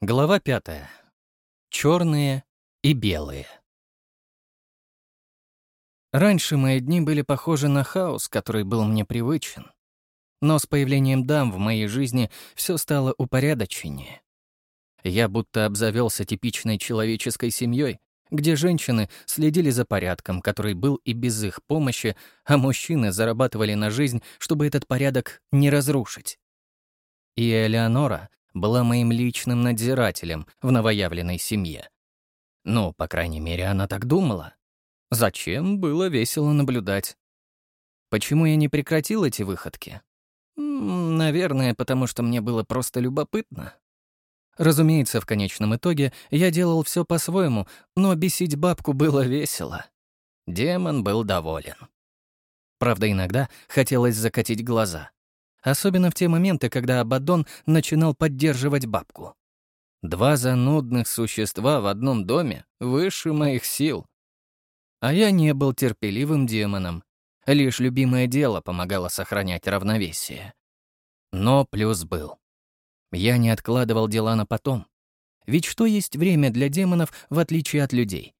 Глава пятая. Черные и белые. Раньше мои дни были похожи на хаос, который был мне привычен. Но с появлением дам в моей жизни все стало упорядоченнее. Я будто обзавелся типичной человеческой семьей, где женщины следили за порядком, который был и без их помощи, а мужчины зарабатывали на жизнь, чтобы этот порядок не разрушить. И Элеонора была моим личным надзирателем в новоявленной семье. Ну, по крайней мере, она так думала. Зачем было весело наблюдать? Почему я не прекратил эти выходки? Наверное, потому что мне было просто любопытно. Разумеется, в конечном итоге я делал все по-своему, но бесить бабку было весело. Демон был доволен. Правда, иногда хотелось закатить глаза. Особенно в те моменты, когда Абаддон начинал поддерживать бабку. Два занудных существа в одном доме выше моих сил. А я не был терпеливым демоном. Лишь любимое дело помогало сохранять равновесие. Но плюс был. Я не откладывал дела на потом. Ведь что есть время для демонов, в отличие от людей?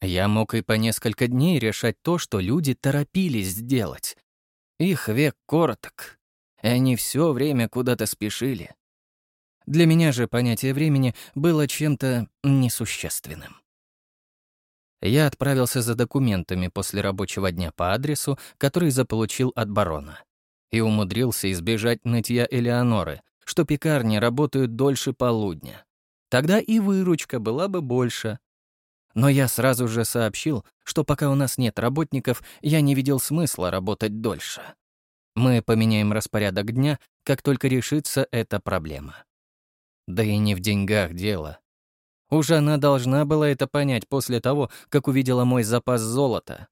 Я мог и по несколько дней решать то, что люди торопились сделать. Их век короток, и они все время куда-то спешили. Для меня же понятие времени было чем-то несущественным. Я отправился за документами после рабочего дня по адресу, который заполучил от барона, и умудрился избежать нытья Элеоноры, что пекарни работают дольше полудня. Тогда и выручка была бы больше. Но я сразу же сообщил, что пока у нас нет работников, я не видел смысла работать дольше. Мы поменяем распорядок дня, как только решится эта проблема. Да и не в деньгах дело. Уже она должна была это понять после того, как увидела мой запас золота.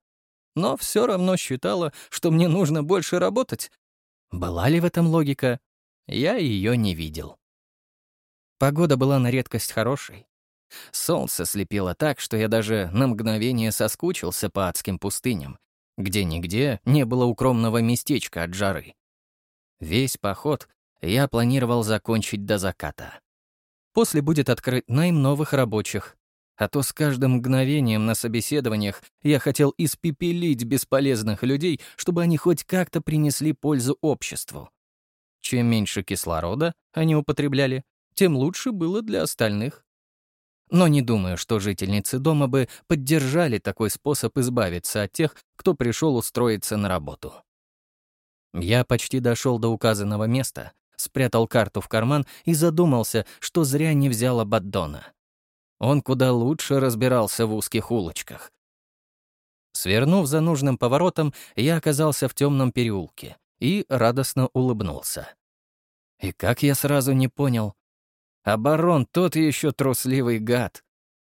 Но все равно считала, что мне нужно больше работать. Была ли в этом логика? Я ее не видел. Погода была на редкость хорошей. Солнце слепило так, что я даже на мгновение соскучился по адским пустыням, где нигде не было укромного местечка от жары. Весь поход я планировал закончить до заката. После будет открыт найм новых рабочих, а то с каждым мгновением на собеседованиях я хотел испепелить бесполезных людей, чтобы они хоть как-то принесли пользу обществу. Чем меньше кислорода они употребляли, тем лучше было для остальных. Но не думаю, что жительницы дома бы поддержали такой способ избавиться от тех, кто пришел устроиться на работу. Я почти дошел до указанного места, спрятал карту в карман и задумался, что зря не взял Абаддона. Он куда лучше разбирался в узких улочках. Свернув за нужным поворотом, я оказался в темном переулке и радостно улыбнулся. И как я сразу не понял. А барон тот еще трусливый гад.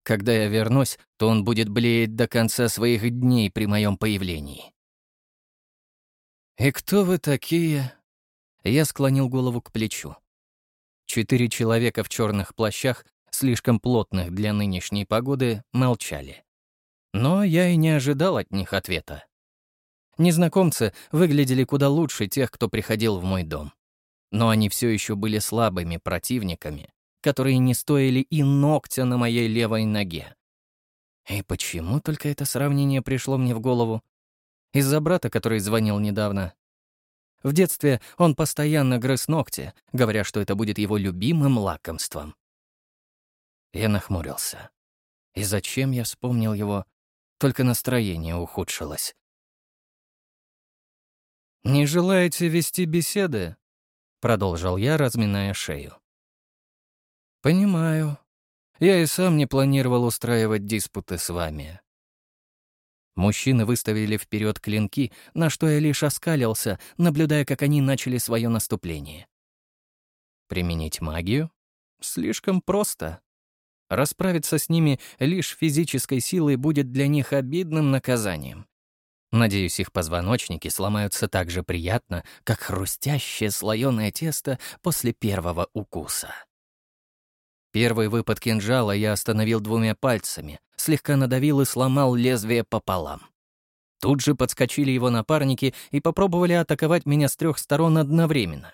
Когда я вернусь, то он будет блеять до конца своих дней при моем появлении. «И кто вы такие?» Я склонил голову к плечу. Четыре человека в черных плащах, слишком плотных для нынешней погоды, молчали. Но я и не ожидал от них ответа. Незнакомцы выглядели куда лучше тех, кто приходил в мой дом. Но они все еще были слабыми противниками, которые не стоили и ногтя на моей левой ноге. И почему только это сравнение пришло мне в голову? Из-за брата, который звонил недавно. В детстве он постоянно грыз ногти, говоря, что это будет его любимым лакомством. Я нахмурился. И зачем я вспомнил его? Только настроение ухудшилось. «Не желаете вести беседы?» — продолжил я, разминая шею. «Понимаю. Я и сам не планировал устраивать диспуты с вами». Мужчины выставили вперед клинки, на что я лишь оскалился, наблюдая, как они начали свое наступление. Применить магию? Слишком просто. Расправиться с ними лишь физической силой будет для них обидным наказанием. Надеюсь, их позвоночники сломаются так же приятно, как хрустящее слоёное тесто после первого укуса. Первый выпад кинжала я остановил двумя пальцами, слегка надавил и сломал лезвие пополам. Тут же подскочили его напарники и попробовали атаковать меня с трех сторон одновременно.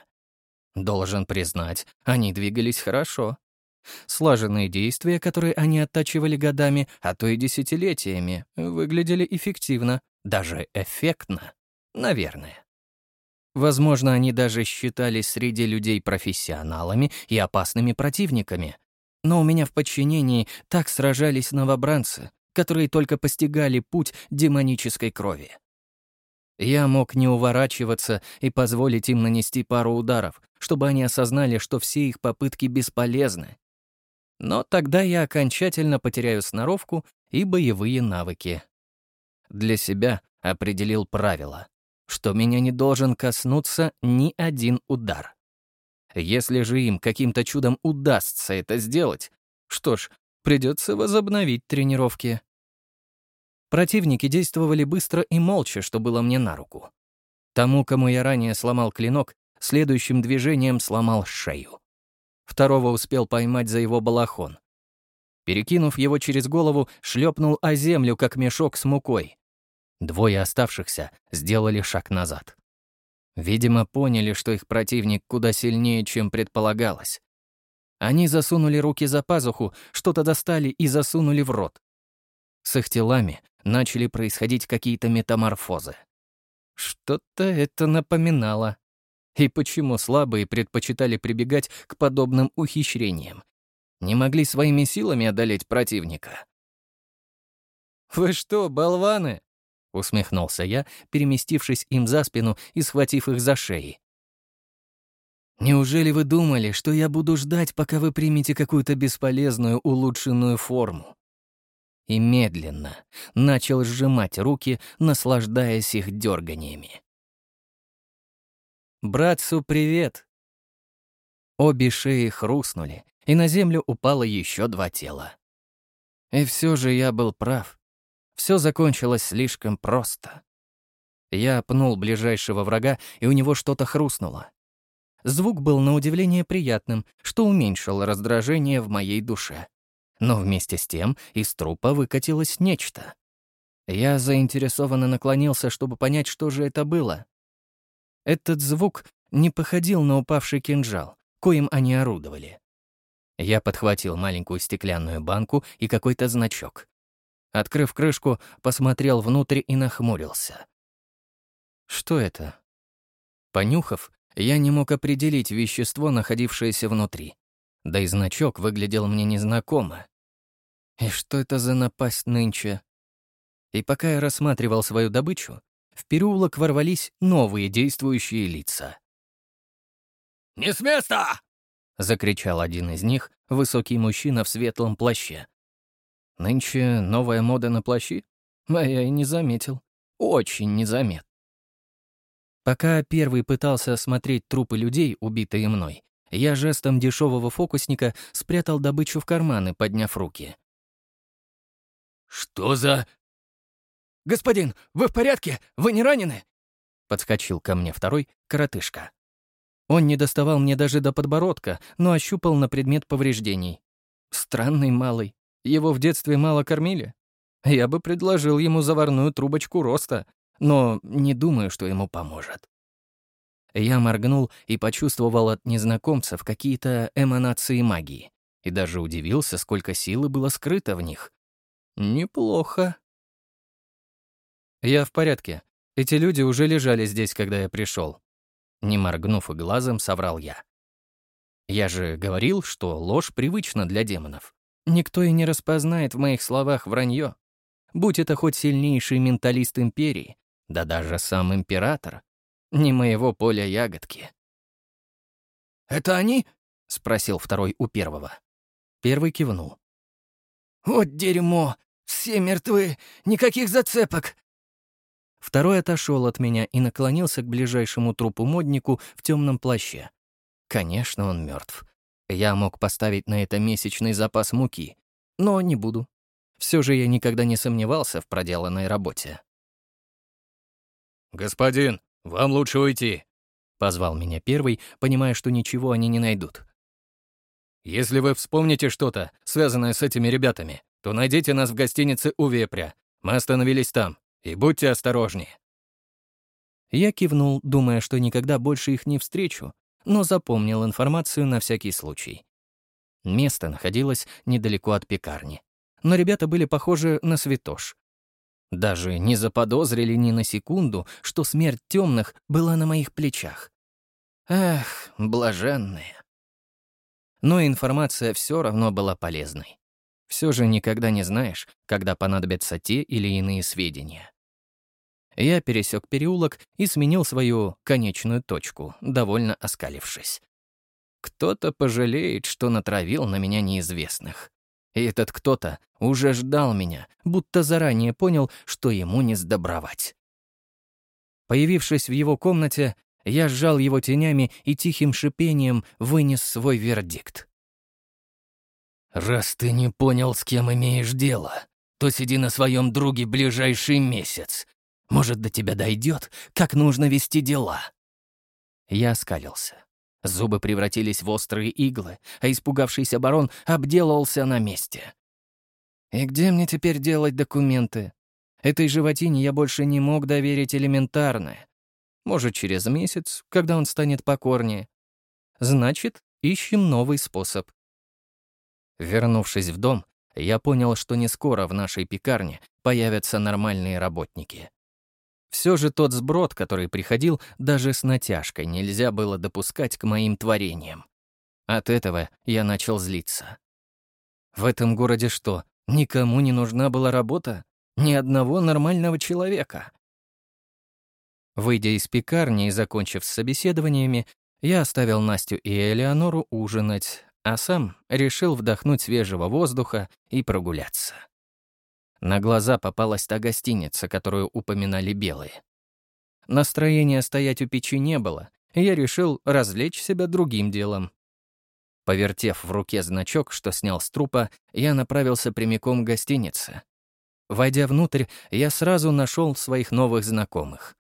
Должен признать, они двигались хорошо. Слаженные действия, которые они оттачивали годами, а то и десятилетиями, выглядели эффективно, даже эффектно. Наверное. Возможно, они даже считались среди людей профессионалами и опасными противниками. Но у меня в подчинении так сражались новобранцы, которые только постигали путь демонической крови. Я мог не уворачиваться и позволить им нанести пару ударов, чтобы они осознали, что все их попытки бесполезны. Но тогда я окончательно потеряю сноровку и боевые навыки. Для себя определил правило, что меня не должен коснуться ни один удар. Если же им каким-то чудом удастся это сделать, что ж, придется возобновить тренировки. Противники действовали быстро и молча, что было мне на руку. Тому, кому я ранее сломал клинок, следующим движением сломал шею. Второго успел поймать за его балахон. Перекинув его через голову, шлепнул о землю, как мешок с мукой. Двое оставшихся сделали шаг назад. Видимо, поняли, что их противник куда сильнее, чем предполагалось. Они засунули руки за пазуху, что-то достали и засунули в рот. С их телами начали происходить какие-то метаморфозы. Что-то это напоминало. И почему слабые предпочитали прибегать к подобным ухищрениям? Не могли своими силами одолеть противника? «Вы что, болваны?» — усмехнулся я, переместившись им за спину и схватив их за шеи. «Неужели вы думали, что я буду ждать, пока вы примете какую-то бесполезную улучшенную форму?» И медленно начал сжимать руки, наслаждаясь их дерганиями. «Братцу привет!» Обе шеи хрустнули, и на землю упало еще два тела. И все же я был прав. Все закончилось слишком просто. Я пнул ближайшего врага, и у него что-то хрустнуло. Звук был на удивление приятным, что уменьшило раздражение в моей душе. Но вместе с тем из трупа выкатилось нечто. Я заинтересованно наклонился, чтобы понять, что же это было. Этот звук не походил на упавший кинжал, коим они орудовали. Я подхватил маленькую стеклянную банку и какой-то значок. Открыв крышку, посмотрел внутрь и нахмурился. Что это? Понюхав, я не мог определить вещество, находившееся внутри. Да и значок выглядел мне незнакомо. И что это за напасть нынче? И пока я рассматривал свою добычу, в переулок ворвались новые действующие лица. «Не с места!» — закричал один из них, высокий мужчина в светлом плаще. Нынче новая мода на плащи? А я и не заметил. Очень незамет. Пока первый пытался осмотреть трупы людей, убитые мной, я жестом дешевого фокусника спрятал добычу в карманы, подняв руки. «Что за...» «Господин, вы в порядке? Вы не ранены?» Подскочил ко мне второй, коротышка. Он не доставал мне даже до подбородка, но ощупал на предмет повреждений. Странный малый. Его в детстве мало кормили? Я бы предложил ему заварную трубочку роста, но не думаю, что ему поможет. Я моргнул и почувствовал от незнакомцев какие-то эманации магии. И даже удивился, сколько силы было скрыто в них. Неплохо. Я в порядке. Эти люди уже лежали здесь, когда я пришел. Не моргнув и глазом, соврал я. Я же говорил, что ложь привычна для демонов. Никто и не распознает в моих словах вранье. Будь это хоть сильнейший менталист империи, да даже сам император, не моего поля ягодки. «Это они?» — спросил второй у первого. Первый кивнул. «Вот дерьмо! Все мертвы! Никаких зацепок!» Второй отошел от меня и наклонился к ближайшему трупу моднику в темном плаще. Конечно, он мертв. Я мог поставить на это месячный запас муки, но не буду. Все же я никогда не сомневался в проделанной работе. «Господин, вам лучше уйти», — позвал меня первый, понимая, что ничего они не найдут. «Если вы вспомните что-то, связанное с этими ребятами, то найдите нас в гостинице у Вепря. Мы остановились там. И будьте осторожнее». Я кивнул, думая, что никогда больше их не встречу, но запомнил информацию на всякий случай. Место находилось недалеко от пекарни. Но ребята были похожи на святош. Даже не заподозрили ни на секунду, что смерть темных была на моих плечах. Эх, блаженные. Но информация все равно была полезной. Все же никогда не знаешь, когда понадобятся те или иные сведения. Я пересек переулок и сменил свою конечную точку, довольно оскалившись. Кто-то пожалеет, что натравил на меня неизвестных. И этот кто-то уже ждал меня, будто заранее понял, что ему не сдобровать. Появившись в его комнате, я сжал его тенями и тихим шипением вынес свой вердикт. «Раз ты не понял, с кем имеешь дело, то сиди на своем друге ближайший месяц. Может, до тебя дойдет, как нужно вести дела». Я оскалился. Зубы превратились в острые иглы, а испугавшийся барон обделался на месте. «И где мне теперь делать документы? Этой животине я больше не мог доверить элементарное. Может, через месяц, когда он станет покорнее. Значит, ищем новый способ. Вернувшись в дом, я понял, что не скоро в нашей пекарне появятся нормальные работники. Все же тот сброд, который приходил, даже с натяжкой нельзя было допускать к моим творениям. От этого я начал злиться. В этом городе что, никому не нужна была работа? Ни одного нормального человека? Выйдя из пекарни и закончив с собеседованиями, я оставил Настю и Элеонору ужинать, а сам решил вдохнуть свежего воздуха и прогуляться. На глаза попалась та гостиница, которую упоминали белые. Настроения стоять у печи не было, и я решил развлечь себя другим делом. Повертев в руке значок, что снял с трупа, я направился прямиком к гостинице. Войдя внутрь, я сразу нашел своих новых знакомых.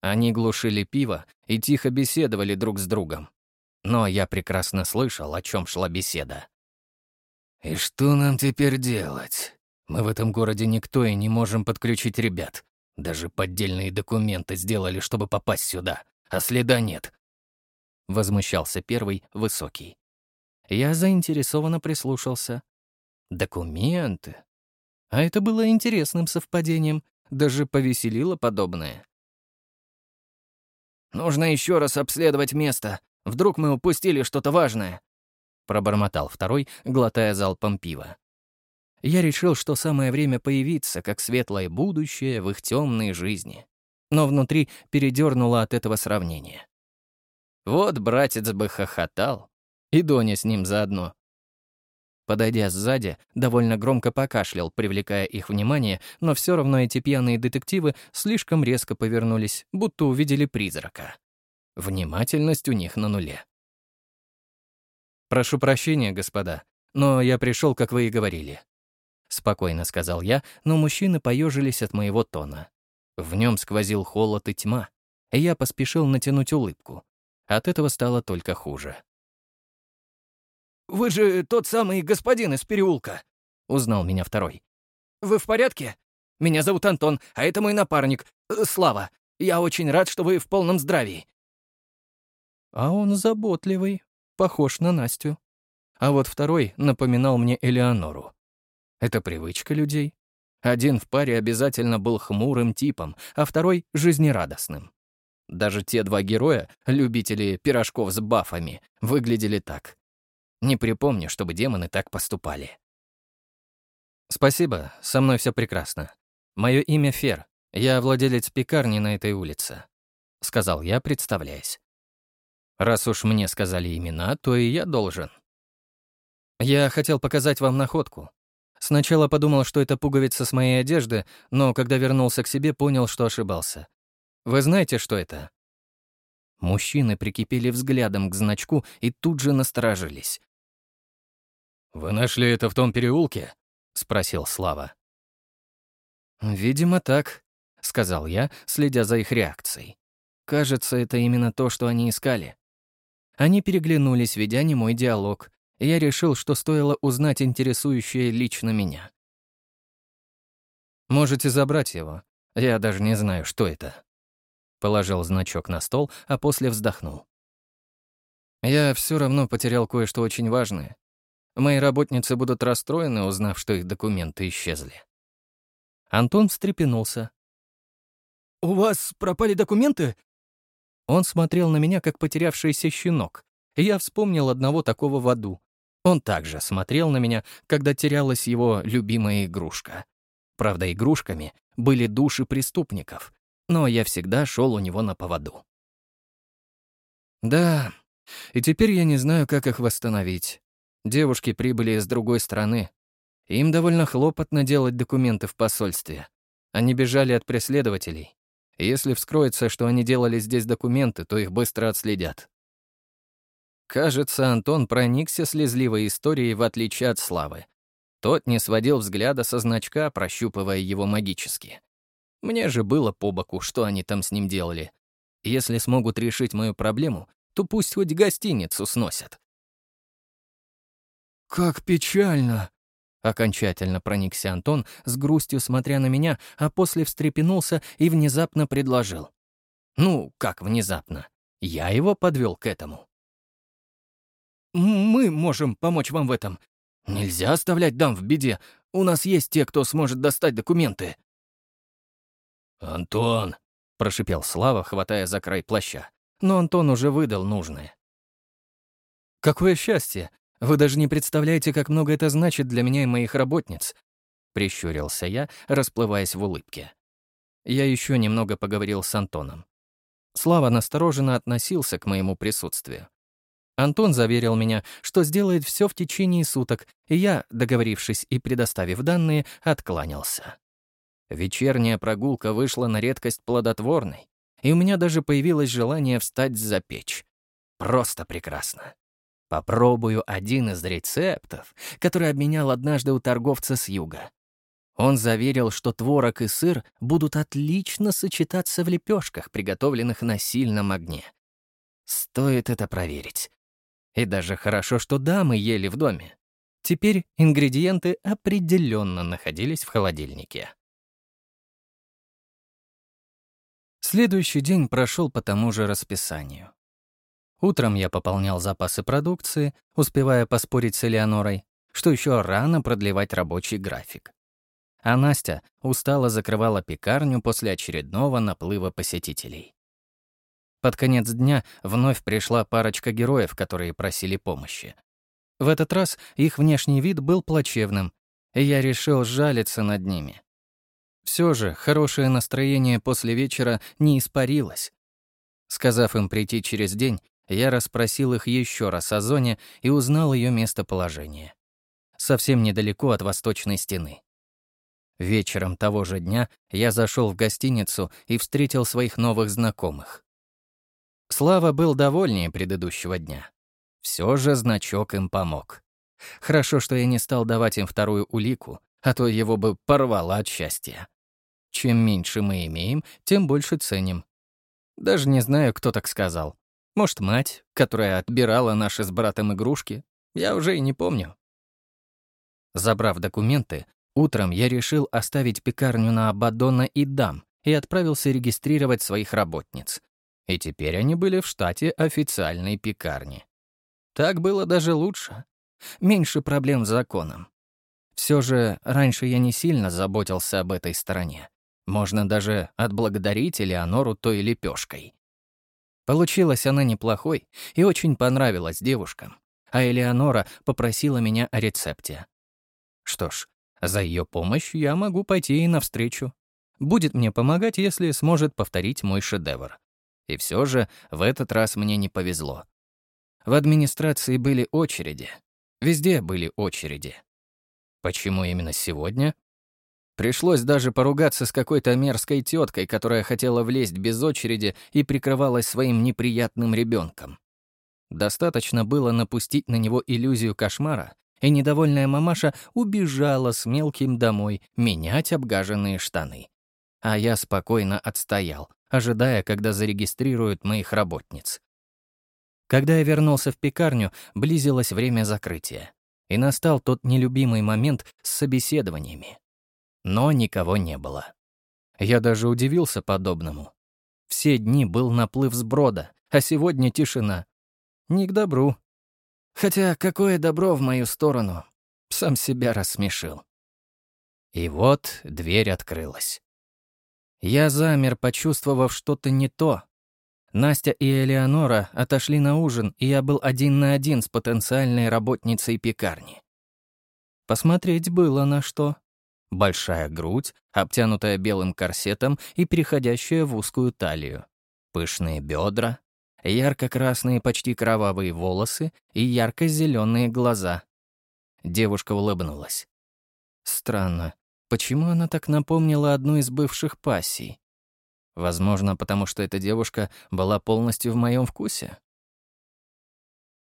Они глушили пиво и тихо беседовали друг с другом. Но я прекрасно слышал, о чем шла беседа. «И что нам теперь делать? Мы в этом городе никто и не можем подключить ребят. Даже поддельные документы сделали, чтобы попасть сюда, а следа нет». Возмущался первый, высокий. Я заинтересованно прислушался. «Документы?» А это было интересным совпадением, даже повеселило подобное. «Нужно еще раз обследовать место. Вдруг мы упустили что-то важное», — пробормотал второй, глотая залпом пива. Я решил, что самое время появиться, как светлое будущее в их темной жизни. Но внутри передернуло от этого сравнения. Вот братец бы хохотал, и Доня с ним заодно. Подойдя сзади, довольно громко покашлял, привлекая их внимание, но все равно эти пьяные детективы слишком резко повернулись, будто увидели призрака. Внимательность у них на нуле. «Прошу прощения, господа, но я пришел, как вы и говорили», — спокойно сказал я, но мужчины поежились от моего тона. В нем сквозил холод и тьма, и я поспешил натянуть улыбку. От этого стало только хуже. «Вы же тот самый господин из переулка», — узнал меня второй. «Вы в порядке? Меня зовут Антон, а это мой напарник, э, Слава. Я очень рад, что вы в полном здравии». А он заботливый, похож на Настю. А вот второй напоминал мне Элеонору. Это привычка людей. Один в паре обязательно был хмурым типом, а второй — жизнерадостным. Даже те два героя, любители пирожков с бафами, выглядели так. Не припомню, чтобы демоны так поступали. «Спасибо, со мной все прекрасно. Мое имя Фер, я владелец пекарни на этой улице», — сказал я, представляясь. «Раз уж мне сказали имена, то и я должен». «Я хотел показать вам находку. Сначала подумал, что это пуговица с моей одежды, но когда вернулся к себе, понял, что ошибался. Вы знаете, что это?» Мужчины прикипели взглядом к значку и тут же насторожились. «Вы нашли это в том переулке?» — спросил Слава. «Видимо, так», — сказал я, следя за их реакцией. «Кажется, это именно то, что они искали». Они переглянулись, ведя немой диалог, и я решил, что стоило узнать интересующее лично меня. «Можете забрать его. Я даже не знаю, что это». Положил значок на стол, а после вздохнул. «Я все равно потерял кое-что очень важное. Мои работницы будут расстроены, узнав, что их документы исчезли. Антон встрепенулся. «У вас пропали документы?» Он смотрел на меня, как потерявшийся щенок. И я вспомнил одного такого в аду. Он также смотрел на меня, когда терялась его любимая игрушка. Правда, игрушками были души преступников, но я всегда шел у него на поводу. Да, и теперь я не знаю, как их восстановить. Девушки прибыли из другой страны. Им довольно хлопотно делать документы в посольстве. Они бежали от преследователей. если вскроется, что они делали здесь документы, то их быстро отследят. Кажется, Антон проникся слезливой историей в отличие от Славы. Тот не сводил взгляда со значка, прощупывая его магически. Мне же было по боку, что они там с ним делали. Если смогут решить мою проблему, то пусть хоть гостиницу сносят. «Как печально!» Окончательно проникся Антон, с грустью смотря на меня, а после встрепенулся и внезапно предложил. Ну, как внезапно? Я его подвел к этому. «Мы можем помочь вам в этом. Нельзя оставлять дам в беде. У нас есть те, кто сможет достать документы». «Антон!» — прошипел Слава, хватая за край плаща. Но Антон уже выдал нужное. «Какое счастье! Вы даже не представляете, как много это значит для меня и моих работниц!» Прищурился я, расплываясь в улыбке. Я еще немного поговорил с Антоном. Слава настороженно относился к моему присутствию. Антон заверил меня, что сделает все в течение суток, и я, договорившись и предоставив данные, откланялся. Вечерняя прогулка вышла на редкость плодотворной, и у меня даже появилось желание встать за печь. Просто прекрасно. Попробую один из рецептов, который обменял однажды у торговца с юга. Он заверил, что творог и сыр будут отлично сочетаться в лепешках, приготовленных на сильном огне. Стоит это проверить. И даже хорошо, что дамы ели в доме. Теперь ингредиенты определенно находились в холодильнике. Следующий день прошел по тому же расписанию. Утром я пополнял запасы продукции, успевая поспорить с Элеонорой, что еще рано продлевать рабочий график. А Настя устало закрывала пекарню после очередного наплыва посетителей. Под конец дня вновь пришла парочка героев, которые просили помощи. В этот раз их внешний вид был плачевным, и я решил жалиться над ними. Все же хорошее настроение после вечера не испарилось. Сказав им прийти через день, я расспросил их еще раз о зоне и узнал ее местоположение. Совсем недалеко от восточной стены. Вечером того же дня я зашел в гостиницу и встретил своих новых знакомых. Слава был довольнее предыдущего дня. Все же значок им помог. Хорошо, что я не стал давать им вторую улику, а то его бы порвало от счастья. Чем меньше мы имеем, тем больше ценим. Даже не знаю, кто так сказал. Может, мать, которая отбирала наши с братом игрушки? Я уже и не помню. Забрав документы, утром я решил оставить пекарню на Абадона и Дам и отправился регистрировать своих работниц. И теперь они были в штате официальной пекарни. Так было даже лучше. Меньше проблем с законом. Все же раньше я не сильно заботился об этой стороне. Можно даже отблагодарить Элеонору той лепешкой. Получилась она неплохой и очень понравилась девушкам, а Элеонора попросила меня о рецепте. Что ж, за ее помощь я могу пойти ей навстречу. Будет мне помогать, если сможет повторить мой шедевр. И все же в этот раз мне не повезло. В администрации были очереди. Везде были очереди. Почему именно сегодня? Пришлось даже поругаться с какой-то мерзкой теткой, которая хотела влезть без очереди и прикрывалась своим неприятным ребенком. Достаточно было напустить на него иллюзию кошмара, и недовольная мамаша убежала с мелким домой менять обгаженные штаны. А я спокойно отстоял, ожидая, когда зарегистрируют моих работниц. Когда я вернулся в пекарню, близилось время закрытия, и настал тот нелюбимый момент с собеседованиями но никого не было. Я даже удивился подобному. Все дни был наплыв сброда, а сегодня тишина. Не к добру. Хотя какое добро в мою сторону. Сам себя рассмешил. И вот дверь открылась. Я замер, почувствовав что-то не то. Настя и Элеонора отошли на ужин, и я был один на один с потенциальной работницей пекарни. Посмотреть было на что. Большая грудь, обтянутая белым корсетом и переходящая в узкую талию. Пышные бедра, ярко-красные почти кровавые волосы и ярко зеленые глаза. Девушка улыбнулась. Странно, почему она так напомнила одну из бывших пассий? Возможно, потому что эта девушка была полностью в моем вкусе.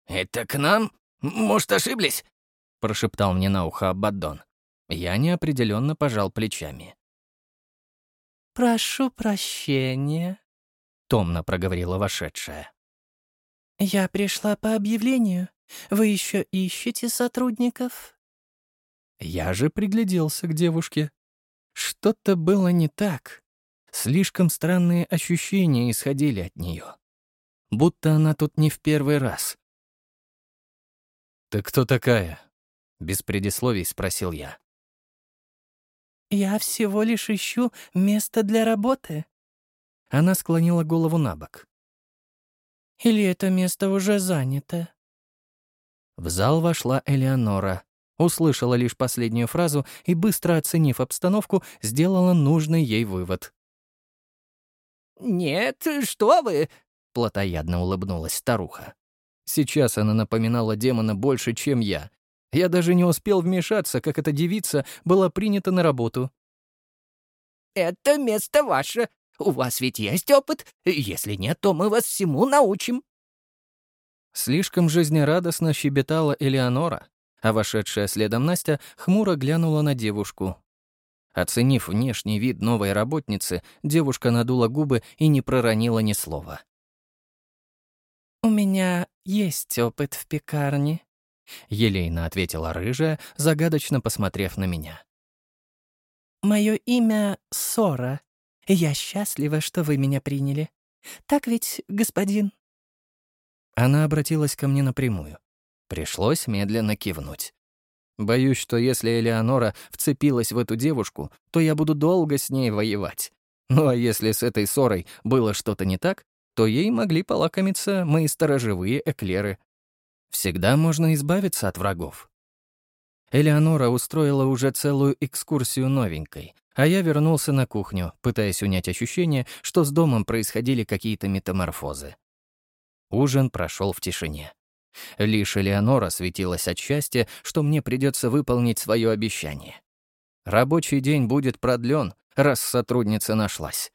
«Это к нам? Может, ошиблись?» — прошептал мне на ухо Абаддон. Я неопределенно пожал плечами. «Прошу прощения», — томно проговорила вошедшая. «Я пришла по объявлению. Вы еще ищете сотрудников?» Я же пригляделся к девушке. Что-то было не так. Слишком странные ощущения исходили от нее. Будто она тут не в первый раз. «Ты кто такая?» Без предисловий спросил я. «Я всего лишь ищу место для работы». Она склонила голову на бок. «Или это место уже занято?» В зал вошла Элеонора, услышала лишь последнюю фразу и, быстро оценив обстановку, сделала нужный ей вывод. «Нет, что вы!» — плотоядно улыбнулась старуха. Сейчас она напоминала демона больше, чем я, я даже не успел вмешаться, как эта девица была принята на работу. «Это место ваше. У вас ведь есть опыт. Если нет, то мы вас всему научим». Слишком жизнерадостно щебетала Элеонора, а вошедшая следом Настя хмуро глянула на девушку. Оценив внешний вид новой работницы, девушка надула губы и не проронила ни слова. «У меня есть опыт в пекарне», — елейно ответила рыжая, загадочно посмотрев на меня. «Мое имя Сора. Я счастлива, что вы меня приняли. Так ведь, господин?» Она обратилась ко мне напрямую. Пришлось медленно кивнуть. Боюсь, что если Элеонора вцепилась в эту девушку, то я буду долго с ней воевать. Ну а если с этой ссорой было что-то не так, то ей могли полакомиться мои сторожевые эклеры. Всегда можно избавиться от врагов. Элеонора устроила уже целую экскурсию новенькой, а я вернулся на кухню, пытаясь унять ощущение, что с домом происходили какие-то метаморфозы. Ужин прошел в тишине. Лишь Элеонора светилась от счастья, что мне придется выполнить свое обещание. Рабочий день будет продлен, раз сотрудница нашлась.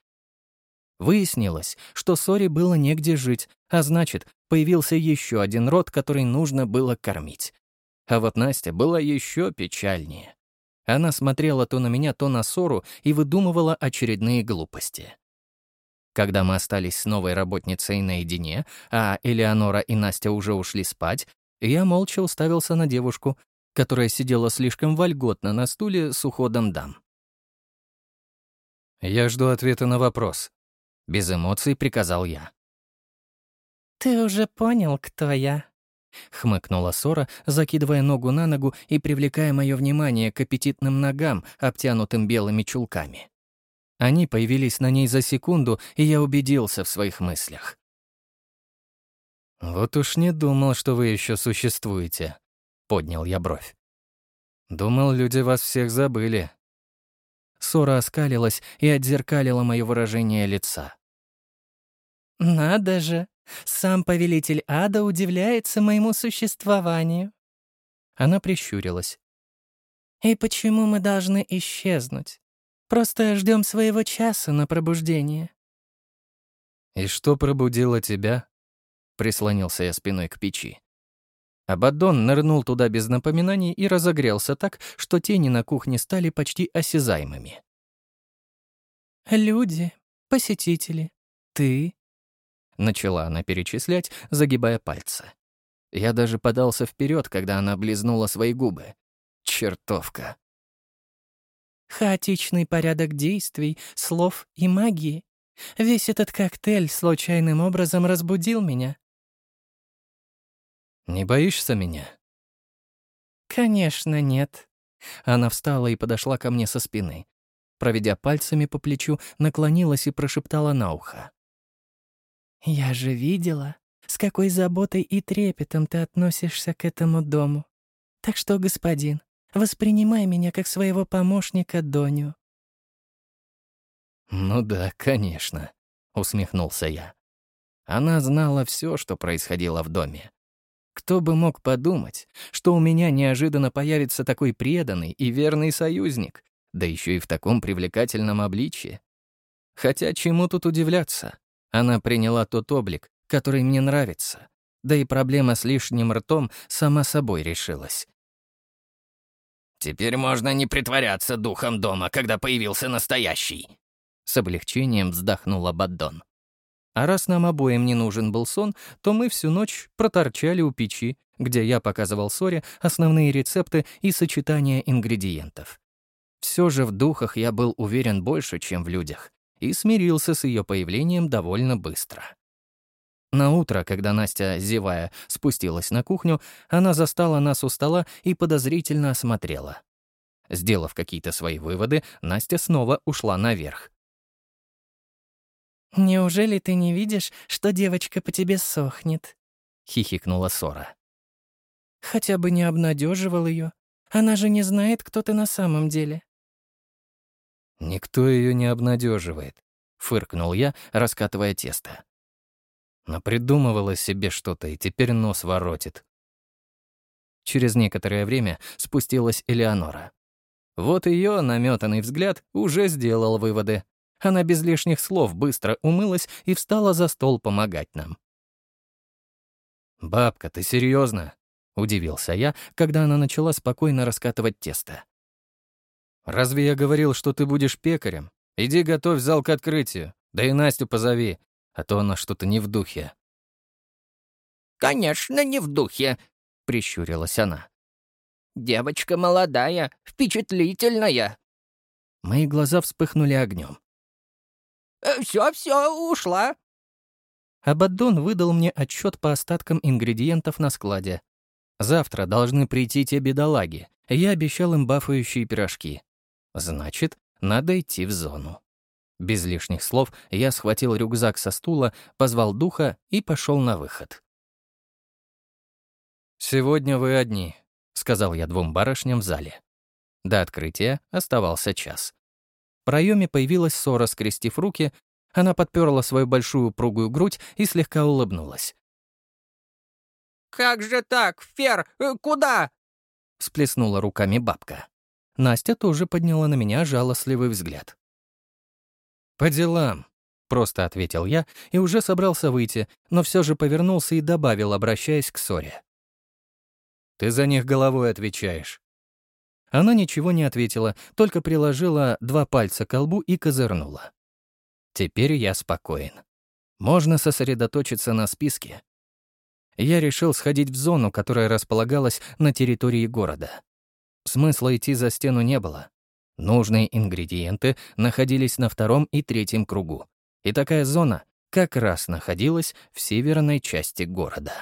Выяснилось, что Сори было негде жить, а значит, появился еще один род, который нужно было кормить. А вот Настя была еще печальнее. Она смотрела то на меня, то на Сору и выдумывала очередные глупости. Когда мы остались с новой работницей наедине, а Элеонора и Настя уже ушли спать, я молча уставился на девушку, которая сидела слишком вольготно на стуле с уходом дам. «Я жду ответа на вопрос», — без эмоций приказал я. «Ты уже понял, кто я?» — хмыкнула Сора, закидывая ногу на ногу и привлекая мое внимание к аппетитным ногам, обтянутым белыми чулками. Они появились на ней за секунду, и я убедился в своих мыслях. «Вот уж не думал, что вы еще существуете», — поднял я бровь. «Думал, люди вас всех забыли». Сора оскалилась и отзеркалила мое выражение лица. «Надо же! Сам повелитель ада удивляется моему существованию». Она прищурилась. «И почему мы должны исчезнуть? Просто ждем своего часа на пробуждение». «И что пробудило тебя?» Прислонился я спиной к печи. Абаддон нырнул туда без напоминаний и разогрелся так, что тени на кухне стали почти осязаемыми. «Люди, посетители, ты, Начала она перечислять, загибая пальцы. Я даже подался вперед, когда она облизнула свои губы. Чертовка. Хаотичный порядок действий, слов и магии. Весь этот коктейль случайным образом разбудил меня. Не боишься меня?» «Конечно, нет». Она встала и подошла ко мне со спины. Проведя пальцами по плечу, наклонилась и прошептала на ухо. «Я же видела, с какой заботой и трепетом ты относишься к этому дому. Так что, господин, воспринимай меня как своего помощника Доню». «Ну да, конечно», — усмехнулся я. Она знала все, что происходило в доме. Кто бы мог подумать, что у меня неожиданно появится такой преданный и верный союзник, да еще и в таком привлекательном обличье. Хотя чему тут удивляться? Она приняла тот облик, который мне нравится, да и проблема с лишним ртом сама собой решилась. «Теперь можно не притворяться духом дома, когда появился настоящий», с облегчением вздохнул Абаддон. А раз нам обоим не нужен был сон, то мы всю ночь проторчали у печи, где я показывал Соре основные рецепты и сочетания ингредиентов. Все же в духах я был уверен больше, чем в людях, и смирился с ее появлением довольно быстро. На утро, когда Настя, зевая, спустилась на кухню, она застала нас у стола и подозрительно осмотрела. Сделав какие-то свои выводы, Настя снова ушла наверх. «Неужели ты не видишь, что девочка по тебе сохнет?» — хихикнула Сора. «Хотя бы не обнадеживал ее. Она же не знает, кто ты на самом деле». «Никто ее не обнадеживает», — фыркнул я, раскатывая тесто. Напридумывала себе что-то и теперь нос воротит. Через некоторое время спустилась Элеонора. Вот ее наметанный взгляд уже сделал выводы. Она без лишних слов быстро умылась и встала за стол помогать нам. «Бабка, ты серьезно? удивился я, когда она начала спокойно раскатывать тесто. «Разве я говорил, что ты будешь пекарем? Иди готовь зал к открытию, да и Настю позови, а то она что-то не в духе». «Конечно, не в духе», — прищурилась она. «Девочка молодая, впечатлительная». Мои глаза вспыхнули огнем. Все-все, э, ушла». Абаддон выдал мне отчет по остаткам ингредиентов на складе. Завтра должны прийти те бедолаги. Я обещал им бафающие пирожки. Значит, надо идти в зону. Без лишних слов я схватил рюкзак со стула, позвал духа и пошел на выход. «Сегодня вы одни», — сказал я двум барышням в зале. До открытия оставался час. В проеме появилась Сора, скрестив руки. Она подперла свою большую упругую грудь и слегка улыбнулась. «Как же так, Фер, э, куда?» — сплеснула руками бабка. Настя тоже подняла на меня жалостливый взгляд. «По делам», — просто ответил я и уже собрался выйти, но все же повернулся и добавил, обращаясь к Соре. «Ты за них головой отвечаешь. Она ничего не ответила, только приложила два пальца к лбу и козырнула. Теперь я спокоен. Можно сосредоточиться на списке. Я решил сходить в зону, которая располагалась на территории города. Смысла идти за стену не было. Нужные ингредиенты находились на втором и третьем кругу. И такая зона как раз находилась в северной части города.